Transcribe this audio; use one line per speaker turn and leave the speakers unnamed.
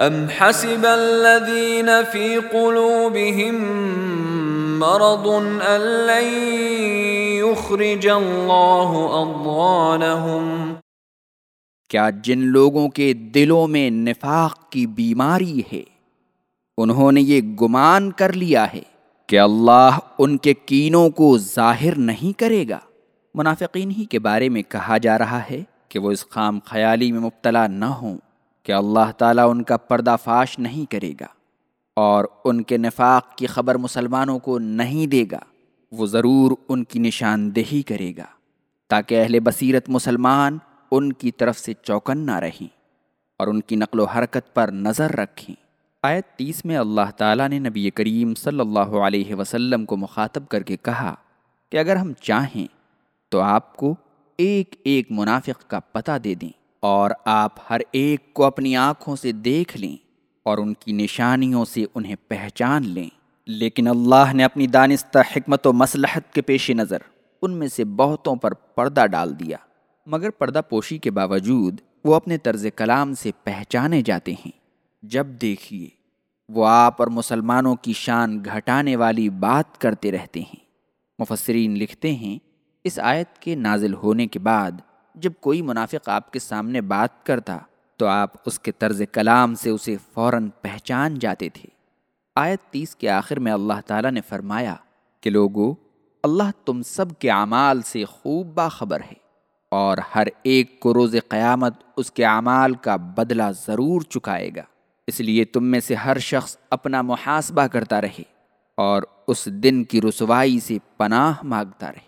ام حسب الذين في قلوبهم مرض ان لن يخرج الله اضغانهم
کیا جن لوگوں کے دلوں میں نفاق کی بیماری ہے؟ انہوں نے یہ گمان کر لیا ہے کہ اللہ ان کے کینوں کو ظاہر نہیں کرے گا۔ منافقین ہی کے بارے میں کہا جا رہا ہے کہ وہ اس خام خیالی میں مبتلا نہ ہوں۔ کہ اللہ تعالیٰ ان کا پردہ فاش نہیں کرے گا اور ان کے نفاق کی خبر مسلمانوں کو نہیں دے گا، وہ ضرور ان کی نشاندہی کرے گا تاکہ اہل بصیرت مسلمان ان کی طرف سے چوکن نہ رہیں اور ان کی نقل و حرکت پر نظر رکھیں۔ آیت تیس میں اللہ تعالیٰ نے نبی کریم صلی اللہ علیہ وسلم کو مخاطب کر کے کہا کہ اگر ہم چاہیں تو آپ کو ایک ایک منافق کا پتہ دے دیں۔ اور آپ ہر ایک کو اپنی آنکھوں سے دیکھ لیں اور ان کی نشانیوں سے انہیں پہچان لیں۔ لیکن اللہ نے اپنی دانستہ حکمت و مصلحت کے پیش نظر ان میں سے بہتوں پر پردہ ڈال دیا، مگر پردہ پوشی کے باوجود وہ اپنے طرز کلام سے پہچانے جاتے ہیں۔ جب دیکھیے، وہ آپ اور مسلمانوں کی شان گھٹانے والی بات کرتے رہتے ہیں۔ مفسرین لکھتے ہیں، اس آیت کے نازل ہونے کے بعد جب کوئی منافق آپ کے سامنے بات کرتا تو آپ اس کے طرز کلام سے اسے فوراً پہچان جاتے تھے۔ آیت تیس کے آخر میں اللہ تعالیٰ نے فرمایا کہ لوگو، اللہ تم سب کے اعمال سے خوب باخبر ہے اور ہر ایک کو روز قیامت اس کے اعمال کا بدلہ ضرور چکائے گا۔ اس لیے تم میں سے ہر شخص اپنا محاسبہ کرتا رہے اور اس دن کی رسوائی سے پناہ مانگتا رہے۔